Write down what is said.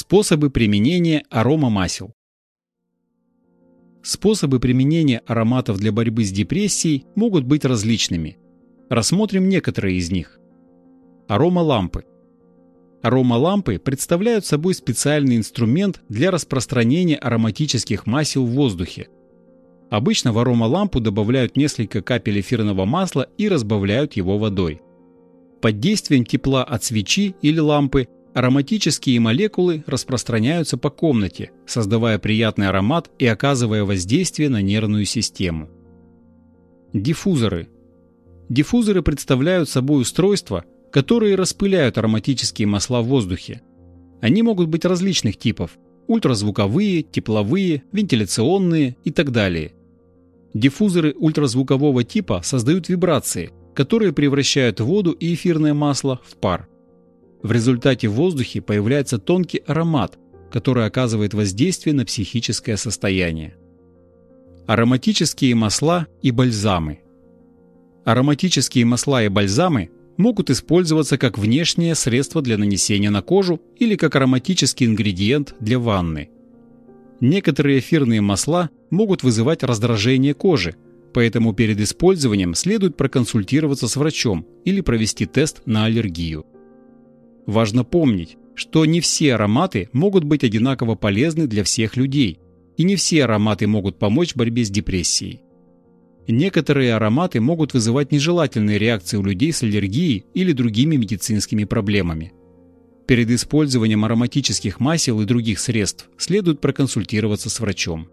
Способы применения аромамасел. Способы применения ароматов для борьбы с депрессией могут быть различными. Рассмотрим некоторые из них. Аромалампы. Аромалампы представляют собой специальный инструмент для распространения ароматических масел в воздухе. Обычно в аромалампу добавляют несколько капель эфирного масла и разбавляют его водой. Под действием тепла от свечи или лампы ароматические молекулы распространяются по комнате, создавая приятный аромат и оказывая воздействие на нервную систему. Диффузоры. Диффузоры представляют собой устройства, которые распыляют ароматические масла в воздухе. Они могут быть различных типов – ультразвуковые, тепловые, вентиляционные и так далее. Диффузоры ультразвукового типа создают вибрации, которые превращают воду и эфирное масло в пар. В результате в воздухе появляется тонкий аромат, который оказывает воздействие на психическое состояние. Ароматические масла и бальзамы. Ароматические масла и бальзамы могут использоваться как внешнее средство для нанесения на кожу или как ароматический ингредиент для ванны. Некоторые эфирные масла могут вызывать раздражение кожи, поэтому перед использованием следует проконсультироваться с врачом или провести тест на аллергию. Важно помнить, что не все ароматы могут быть одинаково полезны для всех людей, и не все ароматы могут помочь в борьбе с депрессией. Некоторые ароматы могут вызывать нежелательные реакции у людей с аллергией или другими медицинскими проблемами. Перед использованием ароматических масел и других средств следует проконсультироваться с врачом.